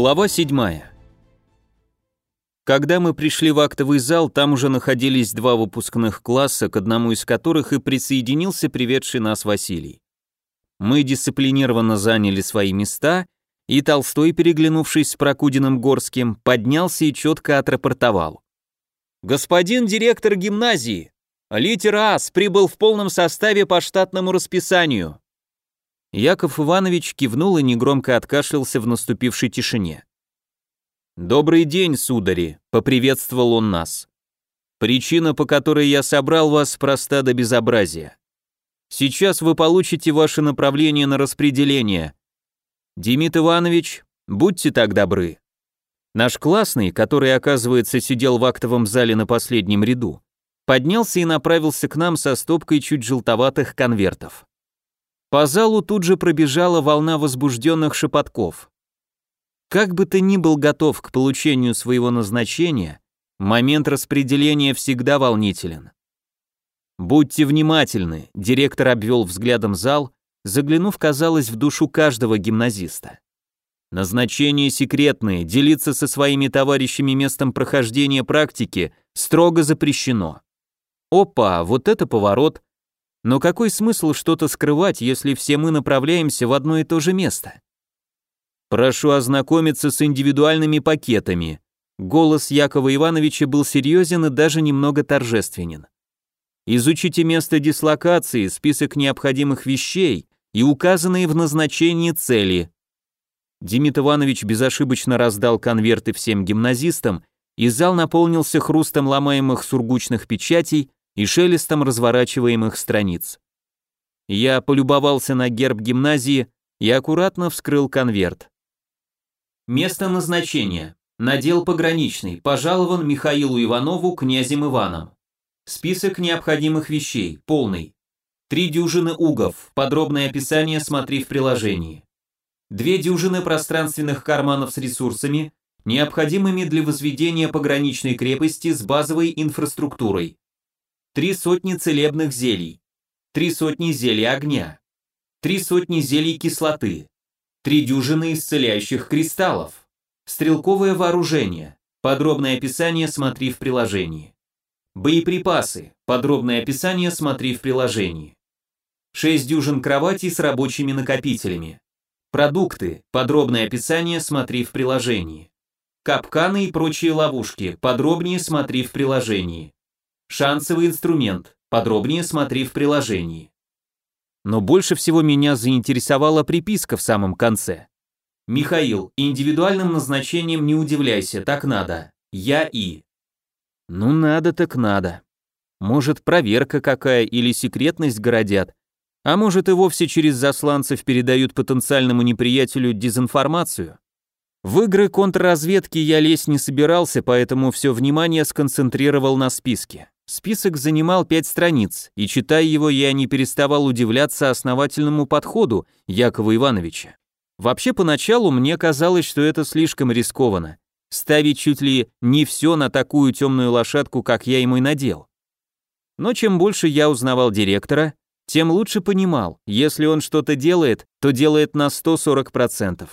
Глава 7. Когда мы пришли в актовый зал, там уже находились два выпускных класса, к одному из которых и присоединился приведший нас Василий. Мы дисциплинированно заняли свои места, и Толстой, переглянувшись с Прокудиным Горским, поднялся и четко отрапортовал. «Господин директор гимназии, литер АС прибыл в полном составе по штатному расписанию». Яков Иванович кивнул и негромко откашлялся в наступившей тишине. «Добрый день, судари», — поприветствовал он нас. «Причина, по которой я собрал вас, проста до безобразия. Сейчас вы получите ваше направление на распределение. Демид Иванович, будьте так добры». Наш классный, который, оказывается, сидел в актовом зале на последнем ряду, поднялся и направился к нам со стопкой чуть желтоватых конвертов. По залу тут же пробежала волна возбужденных шепотков. Как бы ты ни был готов к получению своего назначения, момент распределения всегда волнителен. Будьте внимательны, директор обвел взглядом зал, заглянув, казалось, в душу каждого гимназиста. Назначение секретное, делиться со своими товарищами местом прохождения практики строго запрещено. Опа, вот это поворот. Но какой смысл что-то скрывать, если все мы направляемся в одно и то же место? Прошу ознакомиться с индивидуальными пакетами. Голос Якова Ивановича был серьезен и даже немного торжественен. Изучите место дислокации, список необходимых вещей и указанные в назначении цели. Демид Иванович безошибочно раздал конверты всем гимназистам, и зал наполнился хрустом ломаемых сургучных печатей и шелестом разворачиваемых страниц. Я полюбовался на герб гимназии и аккуратно вскрыл конверт. Место назначения. Надел пограничный. Пожалован Михаилу Иванову князем Иваном. Список необходимых вещей. Полный. Три дюжины угов. Подробное описание смотри в приложении. Две дюжины пространственных карманов с ресурсами, необходимыми для возведения пограничной крепости с базовой инфраструктурой. Три сотни целебных зелий. Три сотни зелий огня. Три сотни зелий кислоты три дюжины исцеляющих кристаллов, стрелковое вооружение, подробное описание смотри в приложении. Боеприпасы, подробное описание смотри в приложении. 6 дюжин кроватей с рабочими накопителями. Продукты, подробное описание смотри в приложении. Капканы и прочие ловушки, подробнее смотри в приложении. Шансовый инструмент, подробнее смотри в приложении. Но больше всего меня заинтересовала приписка в самом конце. «Михаил, индивидуальным назначением не удивляйся, так надо. Я и...» «Ну надо так надо. Может, проверка какая или секретность городят, а может и вовсе через засланцев передают потенциальному неприятелю дезинформацию. В игры контрразведки я лезть не собирался, поэтому все внимание сконцентрировал на списке. Список занимал пять страниц, и читая его, я не переставал удивляться основательному подходу Якова Ивановича. Вообще, поначалу мне казалось, что это слишком рискованно. Ставить чуть ли не все на такую темную лошадку, как я ему и надел. Но чем больше я узнавал директора, тем лучше понимал, если он что-то делает, то делает на 140%.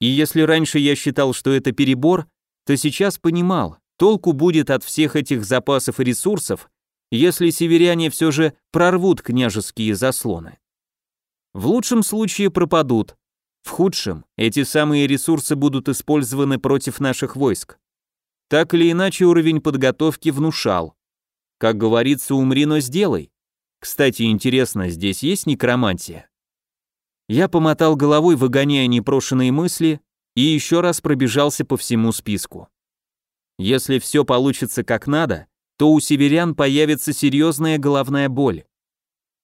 И если раньше я считал, что это перебор, то сейчас понимал, Толку будет от всех этих запасов и ресурсов, если северяне все же прорвут княжеские заслоны. В лучшем случае пропадут, в худшем эти самые ресурсы будут использованы против наших войск. Так или иначе уровень подготовки внушал. Как говорится, умри, но сделай. Кстати, интересно, здесь есть некромантия? Я помотал головой, выгоняя непрошенные мысли, и еще раз пробежался по всему списку. Если все получится как надо, то у северян появится серьезная головная боль.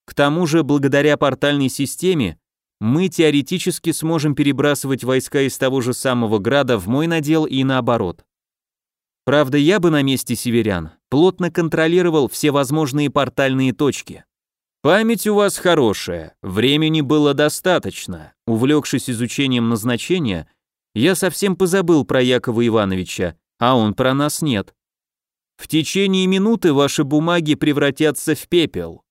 К тому же, благодаря портальной системе, мы теоретически сможем перебрасывать войска из того же самого града в мой надел и наоборот. Правда, я бы на месте северян плотно контролировал все возможные портальные точки. Память у вас хорошая, времени было достаточно. Увлекшись изучением назначения, я совсем позабыл про Якова Ивановича, а он про нас нет. В течение минуты ваши бумаги превратятся в пепел.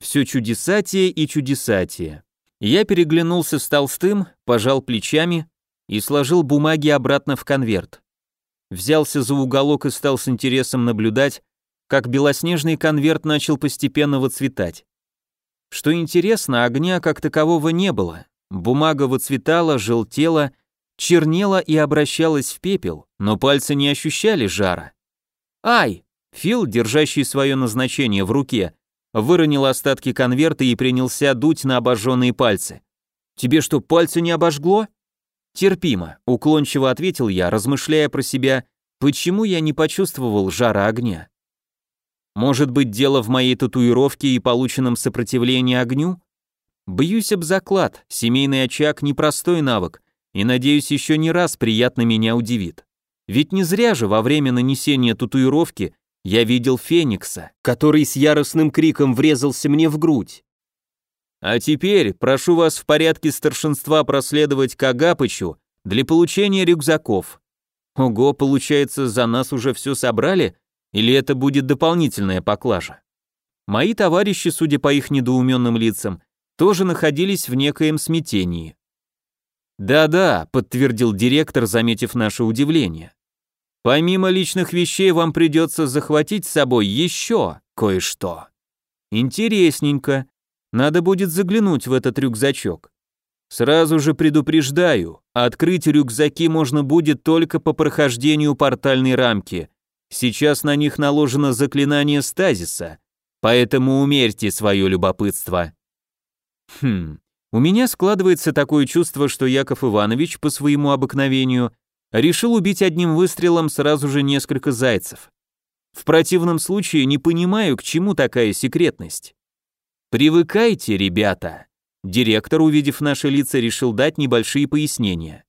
Все чудесатие и чудесатие. Я переглянулся с Толстым, пожал плечами и сложил бумаги обратно в конверт. Взялся за уголок и стал с интересом наблюдать, как белоснежный конверт начал постепенно выцветать. Что интересно, огня как такового не было. Бумага выцветала, желтела, чернела и обращалась в пепел, но пальцы не ощущали жара. «Ай!» Фил, держащий свое назначение в руке, выронил остатки конверта и принялся дуть на обожженные пальцы. «Тебе что, пальцы не обожгло?» «Терпимо», — уклончиво ответил я, размышляя про себя, почему я не почувствовал жара огня. Может быть, дело в моей татуировке и полученном сопротивлении огню? Бьюсь об заклад, семейный очаг — непростой навык, и, надеюсь, еще не раз приятно меня удивит. Ведь не зря же во время нанесения татуировки я видел Феникса, который с яростным криком врезался мне в грудь. А теперь прошу вас в порядке старшинства проследовать к Агапычу для получения рюкзаков. Ого, получается, за нас уже все собрали? Или это будет дополнительная поклажа? Мои товарищи, судя по их недоуменным лицам, тоже находились в некоем смятении. «Да-да», — подтвердил директор, заметив наше удивление. Помимо личных вещей вам придется захватить с собой еще кое-что. Интересненько. Надо будет заглянуть в этот рюкзачок. Сразу же предупреждаю, открыть рюкзаки можно будет только по прохождению портальной рамки. Сейчас на них наложено заклинание стазиса, поэтому умерьте свое любопытство. Хм, у меня складывается такое чувство, что Яков Иванович по своему обыкновению решил убить одним выстрелом сразу же несколько зайцев. В противном случае не понимаю, к чему такая секретность. Привыкайте, ребята. Директор, увидев наши лица, решил дать небольшие пояснения.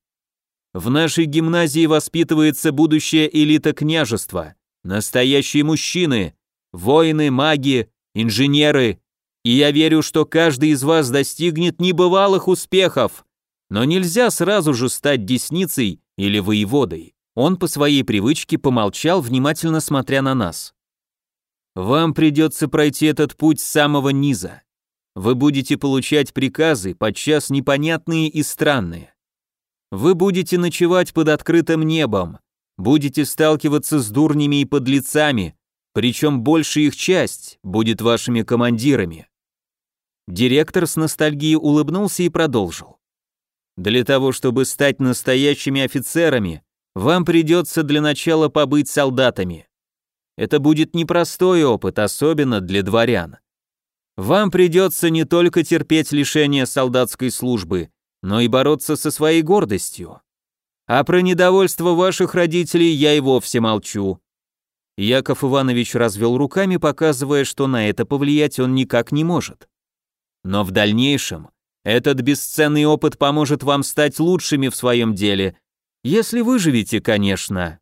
В нашей гимназии воспитывается будущая элита княжества, настоящие мужчины, воины, маги, инженеры, и я верю, что каждый из вас достигнет небывалых успехов. Но нельзя сразу же стать десницей или воеводой. Он по своей привычке помолчал, внимательно смотря на нас. Вам придется пройти этот путь с самого низа. Вы будете получать приказы, подчас непонятные и странные. Вы будете ночевать под открытым небом, будете сталкиваться с дурнями и подлецами, причем большая их часть будет вашими командирами. Директор с ностальгией улыбнулся и продолжил. Для того, чтобы стать настоящими офицерами, вам придется для начала побыть солдатами. Это будет непростой опыт, особенно для дворян. Вам придется не только терпеть лишение солдатской службы, но и бороться со своей гордостью. А про недовольство ваших родителей я и вовсе молчу. Яков Иванович развел руками, показывая, что на это повлиять он никак не может. Но в дальнейшем этот бесценный опыт поможет вам стать лучшими в своем деле, если выживете, конечно.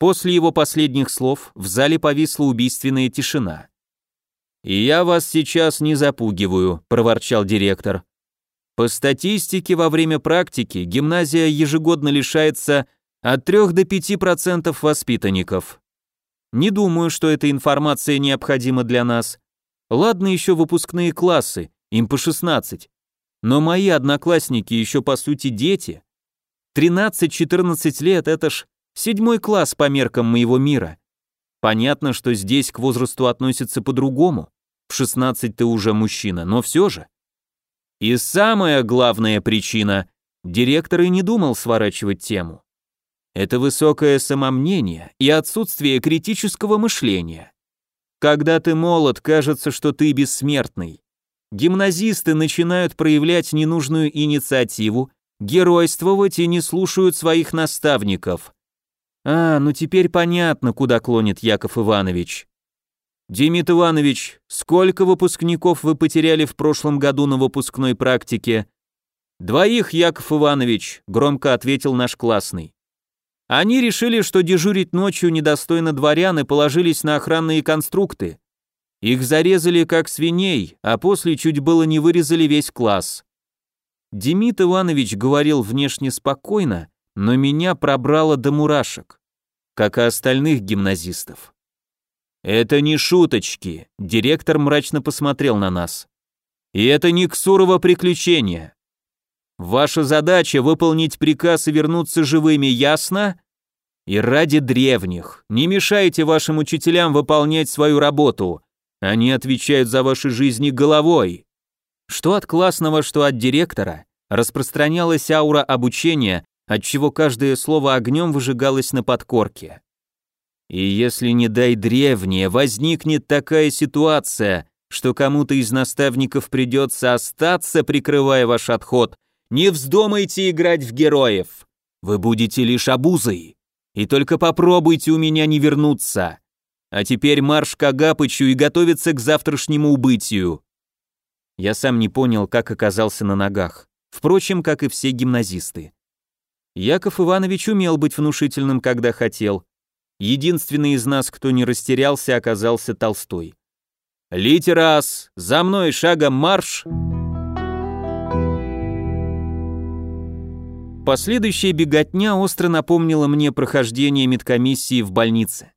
После его последних слов в зале повисла убийственная тишина. «И я вас сейчас не запугиваю», – проворчал директор. По статистике, во время практики гимназия ежегодно лишается от 3 до 5% воспитанников. Не думаю, что эта информация необходима для нас. Ладно еще выпускные классы, им по 16. Но мои одноклассники еще по сути дети. 13-14 лет — это ж седьмой класс по меркам моего мира. Понятно, что здесь к возрасту относятся по-другому. В 16 ты уже мужчина, но все же. И самая главная причина — директор и не думал сворачивать тему. Это высокое самомнение и отсутствие критического мышления. Когда ты молод, кажется, что ты бессмертный гимназисты начинают проявлять ненужную инициативу, геройствовать и не слушают своих наставников. А, ну теперь понятно, куда клонит Яков Иванович. Демид Иванович, сколько выпускников вы потеряли в прошлом году на выпускной практике? Двоих, Яков Иванович, громко ответил наш классный. Они решили, что дежурить ночью недостойно дворян и положились на охранные конструкты. Их зарезали как свиней, а после чуть было не вырезали весь класс. Демид Иванович говорил внешне спокойно, но меня пробрало до мурашек, как и остальных гимназистов. «Это не шуточки», — директор мрачно посмотрел на нас. «И это не Ксурово приключение. Ваша задача — выполнить приказ и вернуться живыми, ясно? И ради древних, не мешайте вашим учителям выполнять свою работу. Они отвечают за ваши жизни головой. Что от классного, что от директора, распространялась аура обучения, отчего каждое слово огнем выжигалось на подкорке. И если, не дай древнее, возникнет такая ситуация, что кому-то из наставников придется остаться, прикрывая ваш отход, не вздумайте играть в героев. Вы будете лишь обузой. И только попробуйте у меня не вернуться. А теперь марш к Агапычу и готовиться к завтрашнему убытию. Я сам не понял, как оказался на ногах. Впрочем, как и все гимназисты. Яков Иванович умел быть внушительным, когда хотел. Единственный из нас, кто не растерялся, оказался Толстой. «Литерас! За мной шагом марш!» Последующая беготня остро напомнила мне прохождение медкомиссии в больнице.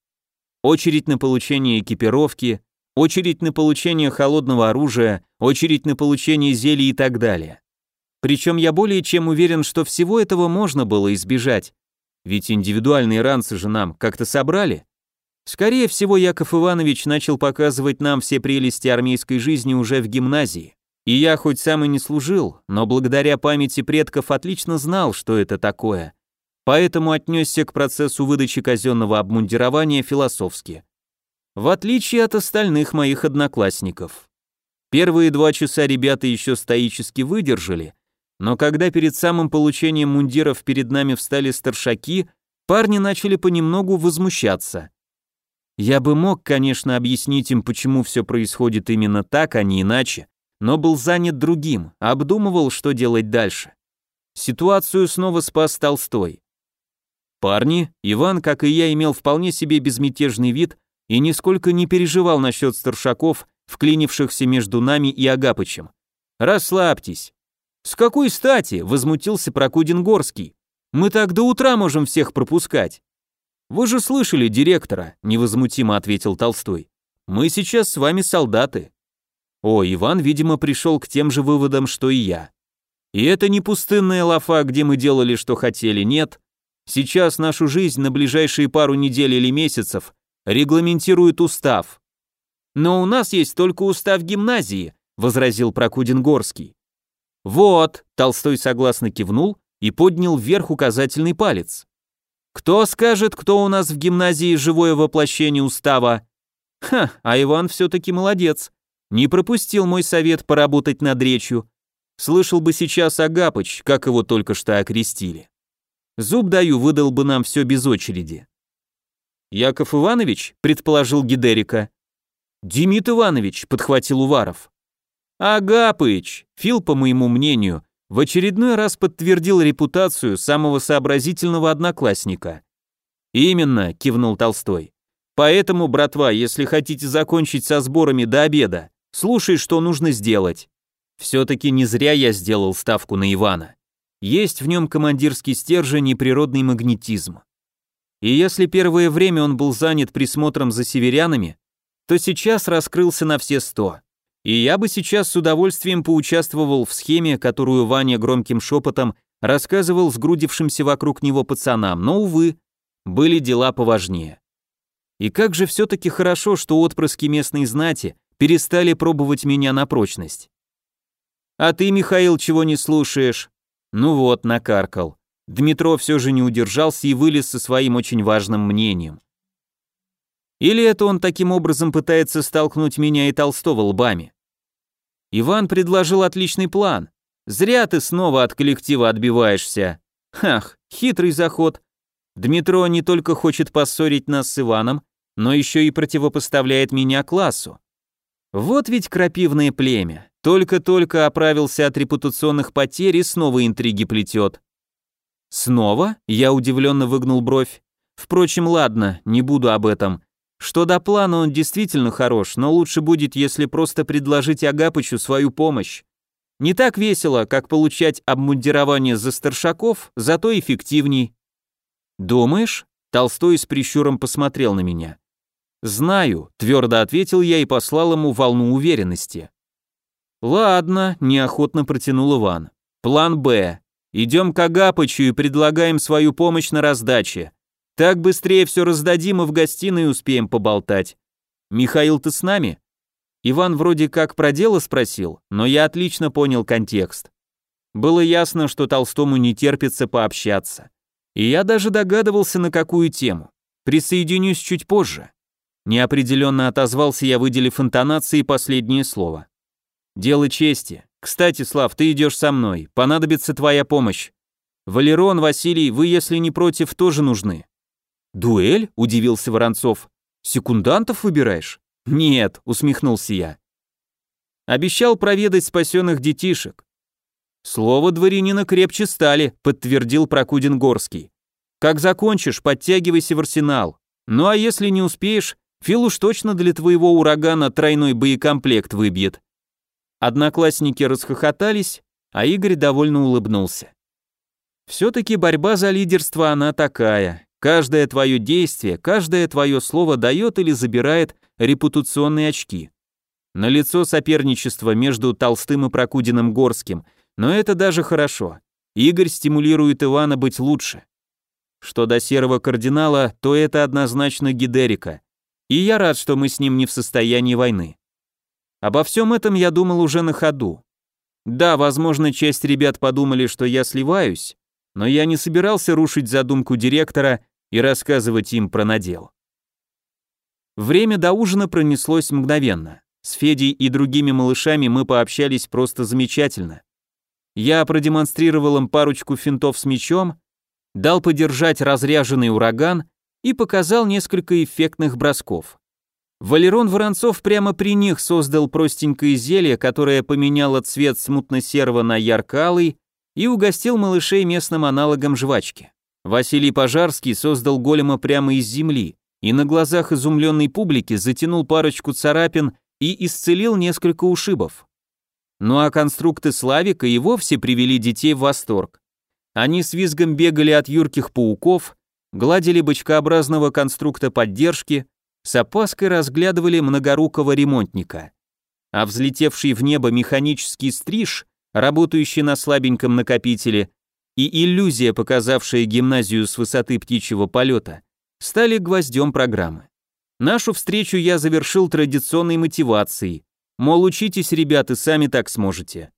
Очередь на получение экипировки, очередь на получение холодного оружия, очередь на получение зелий и так далее. Причем я более чем уверен, что всего этого можно было избежать. Ведь индивидуальные ранцы же нам как-то собрали. Скорее всего, Яков Иванович начал показывать нам все прелести армейской жизни уже в гимназии. И я хоть сам и не служил, но благодаря памяти предков отлично знал, что это такое. Поэтому отнесся к процессу выдачи казенного обмундирования философски. В отличие от остальных моих одноклассников. Первые два часа ребята еще стоически выдержали, но когда перед самым получением мундиров перед нами встали старшаки, парни начали понемногу возмущаться. Я бы мог, конечно, объяснить им, почему все происходит именно так, а не иначе, но был занят другим, обдумывал, что делать дальше. Ситуацию снова спас Толстой. Парни, Иван, как и я, имел вполне себе безмятежный вид и нисколько не переживал насчет старшаков, вклинившихся между нами и Агапычем. «Расслабьтесь». «С какой стати?» — возмутился Прокудин Горский. «Мы так до утра можем всех пропускать». «Вы же слышали директора», — невозмутимо ответил Толстой. «Мы сейчас с вами солдаты. О, Иван, видимо, пришел к тем же выводам, что и я. И это не пустынная лафа, где мы делали, что хотели, нет. Сейчас нашу жизнь на ближайшие пару недель или месяцев регламентирует устав. Но у нас есть только устав гимназии, возразил Прокудин Горский. Вот, Толстой согласно кивнул и поднял вверх указательный палец. Кто скажет, кто у нас в гимназии живое воплощение устава? Ха, а Иван все-таки молодец. Не пропустил мой совет поработать над речью. Слышал бы сейчас Агапыч, как его только что окрестили. Зуб даю, выдал бы нам все без очереди. Яков Иванович, предположил Гидерика. Демид Иванович, подхватил Уваров. Агапыч, Фил, по моему мнению, в очередной раз подтвердил репутацию самого сообразительного одноклассника. «Именно», — кивнул Толстой. «Поэтому, братва, если хотите закончить со сборами до обеда, Слушай, что нужно сделать. Все-таки не зря я сделал ставку на Ивана. Есть в нем командирский стержень и природный магнетизм. И если первое время он был занят присмотром за северянами, то сейчас раскрылся на все сто. И я бы сейчас с удовольствием поучаствовал в схеме, которую Ваня громким шепотом рассказывал сгрудившимся вокруг него пацанам, но, увы, были дела поважнее. И как же все-таки хорошо, что отпрыски местной знати перестали пробовать меня на прочность. А ты, Михаил, чего не слушаешь? Ну вот, накаркал. Дмитро все же не удержался и вылез со своим очень важным мнением. Или это он таким образом пытается столкнуть меня и Толстого лбами? Иван предложил отличный план. Зря ты снова от коллектива отбиваешься. Хах, хитрый заход. Дмитро не только хочет поссорить нас с Иваном, но еще и противопоставляет меня классу. Вот ведь крапивное племя. Только-только оправился от репутационных потерь и снова интриги плетет. Снова? Я удивленно выгнул бровь. Впрочем, ладно, не буду об этом. Что до плана, он действительно хорош, но лучше будет, если просто предложить Агапычу свою помощь. Не так весело, как получать обмундирование за старшаков, зато эффективней. Думаешь? Толстой с прищуром посмотрел на меня. «Знаю», — твердо ответил я и послал ему волну уверенности. «Ладно», — неохотно протянул Иван. План «Б». Идем к Агапычу и предлагаем свою помощь на раздаче. Так быстрее все раздадим и в гостиной успеем поболтать. Михаил, ты с нами? Иван вроде как про дело спросил, но я отлично понял контекст. Было ясно, что Толстому не терпится пообщаться. И я даже догадывался, на какую тему. Присоединюсь чуть позже. Неопределенно отозвался я, выделив интонации последнее слово. Дело чести. Кстати, Слав, ты идешь со мной. Понадобится твоя помощь. Валерон, Василий, вы, если не против, тоже нужны. «Дуэль?» – удивился Воронцов. «Секундантов выбираешь?» «Нет», – усмехнулся я. «Обещал проведать спасенных детишек». «Слово дворянина крепче стали», – подтвердил Прокудин-Горский. «Как закончишь, подтягивайся в арсенал. Ну а если не успеешь, Фил уж точно для твоего урагана тройной боекомплект выбьет». Одноклассники расхохотались, а Игорь довольно улыбнулся. Все-таки борьба за лидерство она такая. Каждое твое действие, каждое твое слово дает или забирает репутационные очки. Налицо соперничество между Толстым и Прокудиным Горским, но это даже хорошо. Игорь стимулирует Ивана быть лучше. Что до серого кардинала, то это однозначно Гидерика. И я рад, что мы с ним не в состоянии войны. Обо всем этом я думал уже на ходу. Да, возможно, часть ребят подумали, что я сливаюсь, но я не собирался рушить задумку директора и рассказывать им про надел. Время до ужина пронеслось мгновенно. С Федей и другими малышами мы пообщались просто замечательно. Я продемонстрировал им парочку финтов с мячом, дал подержать разряженный ураган и показал несколько эффектных бросков. Валерон Воронцов прямо при них создал простенькое зелье, которое поменяло цвет смутно-серого на ярко-алый и угостил малышей местным аналогом жвачки. Василий Пожарский создал голема прямо из земли и на глазах изумленной публики затянул парочку царапин и исцелил несколько ушибов. Ну а конструкты Славика и вовсе привели детей в восторг. Они с визгом бегали от юрких пауков, гладили бочкообразного конструкта поддержки, с опаской разглядывали многорукого ремонтника. А взлетевший в небо механический стриж работающий на слабеньком накопителе, и иллюзия, показавшая гимназию с высоты птичьего полета, стали гвоздем программы. Нашу встречу я завершил традиционной мотивацией, мол, учитесь, ребята, сами так сможете.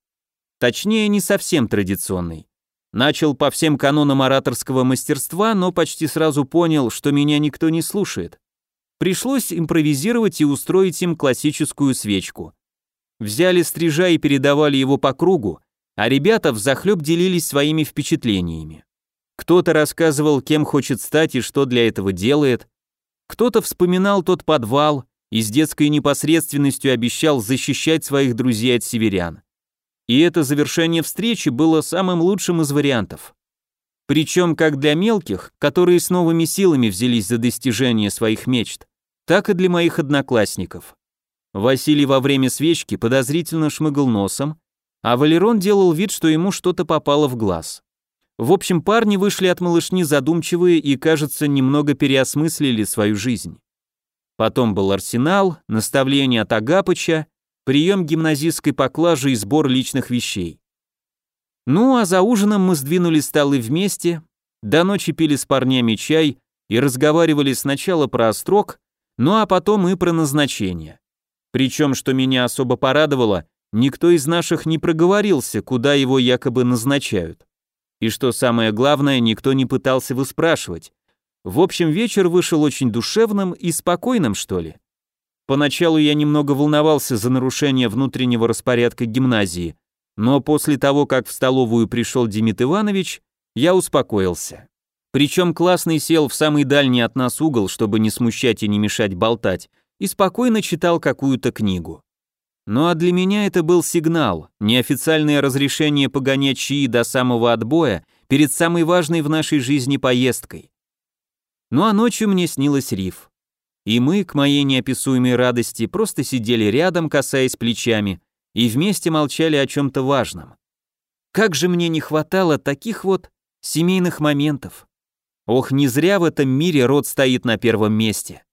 Точнее, не совсем традиционной. Начал по всем канонам ораторского мастерства, но почти сразу понял, что меня никто не слушает. Пришлось импровизировать и устроить им классическую свечку. Взяли стрижа и передавали его по кругу, а ребята взахлеб делились своими впечатлениями. Кто-то рассказывал, кем хочет стать и что для этого делает, кто-то вспоминал тот подвал и с детской непосредственностью обещал защищать своих друзей от северян. И это завершение встречи было самым лучшим из вариантов. Причем как для мелких, которые с новыми силами взялись за достижение своих мечт, так и для моих одноклассников. Василий во время свечки подозрительно шмыгал носом, а Валерон делал вид, что ему что-то попало в глаз. В общем, парни вышли от малышни задумчивые и, кажется, немного переосмыслили свою жизнь. Потом был арсенал, наставление от Агапыча, прием гимназистской поклажи и сбор личных вещей. Ну, а за ужином мы сдвинули столы вместе, до ночи пили с парнями чай и разговаривали сначала про острог, ну а потом и про назначение. Причем, что меня особо порадовало, никто из наших не проговорился, куда его якобы назначают. И что самое главное, никто не пытался выспрашивать. В общем, вечер вышел очень душевным и спокойным, что ли. Поначалу я немного волновался за нарушение внутреннего распорядка гимназии, но после того, как в столовую пришел Демид Иванович, я успокоился. Причем классный сел в самый дальний от нас угол, чтобы не смущать и не мешать болтать, и спокойно читал какую-то книгу. Ну а для меня это был сигнал, неофициальное разрешение погонять чаи до самого отбоя перед самой важной в нашей жизни поездкой. Ну а ночью мне снилось риф. И мы, к моей неописуемой радости, просто сидели рядом, касаясь плечами, и вместе молчали о чем-то важном. Как же мне не хватало таких вот семейных моментов. Ох, не зря в этом мире род стоит на первом месте.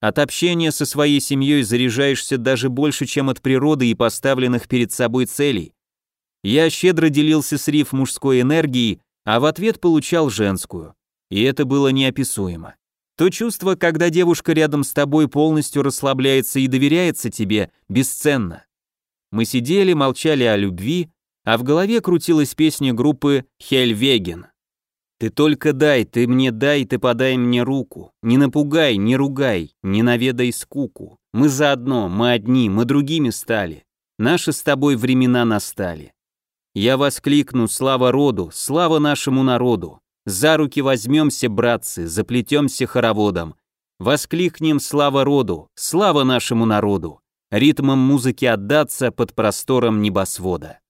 От общения со своей семьей заряжаешься даже больше, чем от природы и поставленных перед собой целей. Я щедро делился с Риф мужской энергией, а в ответ получал женскую. И это было неописуемо. То чувство, когда девушка рядом с тобой полностью расслабляется и доверяется тебе, бесценно. Мы сидели, молчали о любви, а в голове крутилась песня группы «Хельвеген». «Ты только дай, ты мне дай, ты подай мне руку. Не напугай, не ругай, не наведай скуку. Мы заодно, мы одни, мы другими стали. Наши с тобой времена настали. Я воскликну «Слава роду! Слава нашему народу!» За руки возьмемся, братцы, заплетемся хороводом. Воскликнем «Слава роду! Слава нашему народу!» Ритмом музыки отдаться под простором небосвода.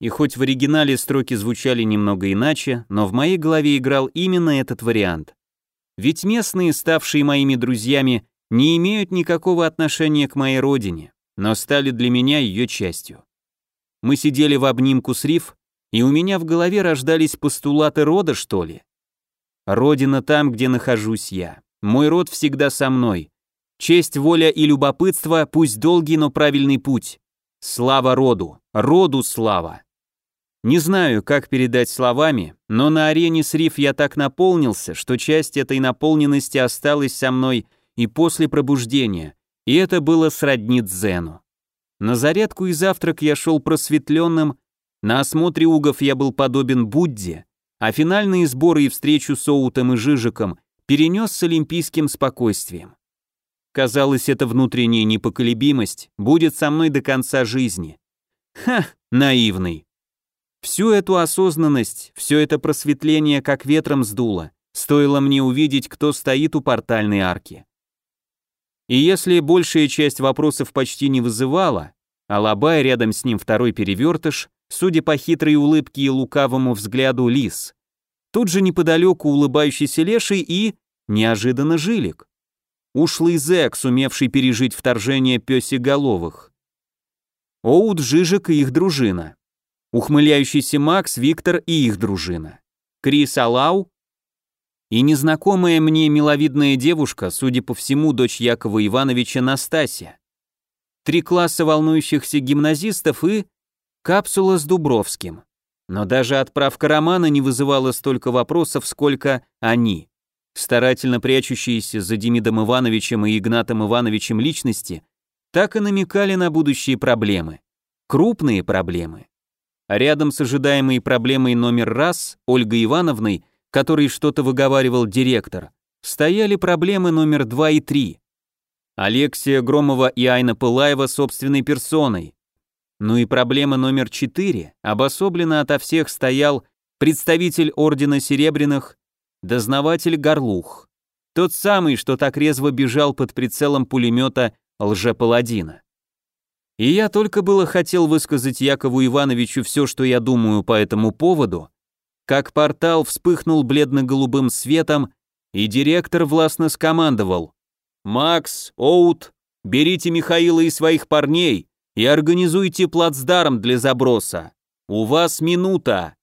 И хоть в оригинале строки звучали немного иначе, но в моей голове играл именно этот вариант. Ведь местные, ставшие моими друзьями, не имеют никакого отношения к моей родине, но стали для меня ее частью. Мы сидели в обнимку с Риф, и у меня в голове рождались постулаты рода, что ли. Родина там, где нахожусь я. Мой род всегда со мной. Честь, воля и любопытство, пусть долгий, но правильный путь. Слава роду, роду слава. Не знаю, как передать словами, но на арене с Риф я так наполнился, что часть этой наполненности осталась со мной и после пробуждения, и это было сродни дзену. На зарядку и завтрак я шел просветленным, на осмотре угов я был подобен Будде, а финальные сборы и встречу с Оутом и Жижиком перенес с олимпийским спокойствием. Казалось, эта внутренняя непоколебимость будет со мной до конца жизни. Ха, наивный. Всю эту осознанность, все это просветление как ветром сдуло, стоило мне увидеть, кто стоит у портальной арки. И если большая часть вопросов почти не вызывала, а Лабай рядом с ним второй перевертыш, судя по хитрой улыбке и лукавому взгляду лис, тут же неподалеку улыбающийся леший и, неожиданно, жилик. Ушлый зэк, сумевший пережить вторжение пёсеголовых. Оуд, Жижик и их дружина. Ухмыляющийся Макс, Виктор и их дружина. Крис Алау и незнакомая мне миловидная девушка, судя по всему, дочь Якова Ивановича Настасья. Три класса волнующихся гимназистов и капсула с Дубровским. Но даже отправка романа не вызывала столько вопросов, сколько они. Старательно прячущиеся за Демидом Ивановичем и Игнатом Ивановичем личности так и намекали на будущие проблемы. Крупные проблемы. А рядом с ожидаемой проблемой номер раз, Ольгой Ивановной, который что-то выговаривал директор, стояли проблемы номер два и три. Алексия Громова и Айна Пылаева собственной персоной. Ну и проблема номер четыре, обособленно ото всех стоял представитель Ордена Серебряных, дознаватель Горлух. Тот самый, что так резво бежал под прицелом пулемета лже-паладина. И я только было хотел высказать Якову Ивановичу все, что я думаю по этому поводу, как портал вспыхнул бледно-голубым светом, и директор властно скомандовал «Макс, Оут, берите Михаила и своих парней и организуйте плацдарм для заброса. У вас минута».